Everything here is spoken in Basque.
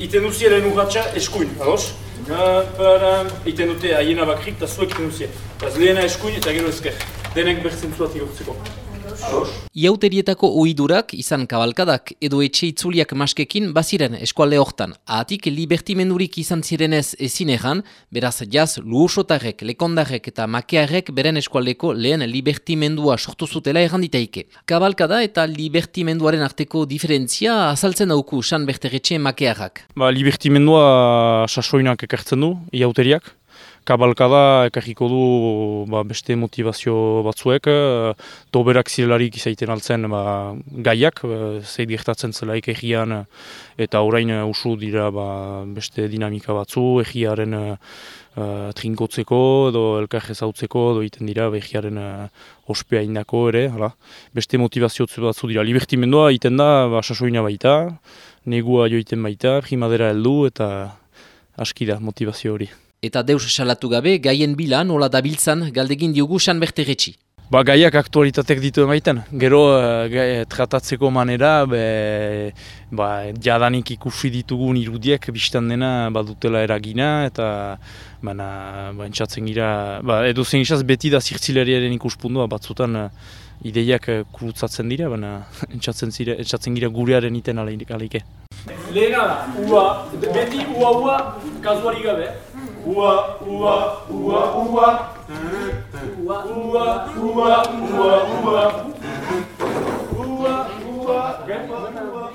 iten duzie lehen urratxa eskuin, ados? Iten dute haiena bakrik eta zuek iten duzie. Eta lehena eskuin eta gero ezker. Denek bertzen zuat igortzeko. Iauterietako ohidurak izan kabalkadak edo etxe itzuliak maskekin baziren eskualde hortan. Ahatik libertimendurik izan zirenez ezin egan, beraz jaz luusotarrek, lekondarrek eta makearrek beren eskualdeko lehen libertimendua sortu zutela erranditaike. Kabalkada eta libertimenduaren arteko diferentzia azaltzen dauku san berteretxe makearrak. Ba, libertimendua sasoinak ekartzen du, iauteriak kabalkada ekarriko du ba, beste motivazio batzuek, toberak zirelarik izaiten altzen ba, gaiak, e, zeit gertatzen zela egian eta orain usu dira ba, beste dinamika batzu, egiaren uh, trinkotzeko edo elkar ezautzeko edo egiten dira egiaren uh, ospea indako ere, hala. beste motivazio batzu dira. Libertimendua egiten da, ba, sasoina baita, negua joiten baita, jimadera heldu eta aski da motivazio hori. Eta deus salatu gabe, gaien bilan nola dabiltzan galdegin diogu san berteretxi. Ba, gaiak aktualitatek ditu emaiten. Gero, uh, gai, tratatzeko manera, be, ba, jadanik ikusi ditugun irudiek biztan dena badutela eragina, eta baina, ba, entzatzen gira, ba, edo zen izaz beti da zirtzileriaren ikuspundua batzutan uh, ideiak kurutzatzen dira, baina entzatzen, zire, entzatzen gira gurearen iten aleike. Lehena da, ua, beti ua ua, kazuari gabe. Ua, ua, ua, ua. Ua, ua, ua, ua, ua. Ua, ua, ua, ua.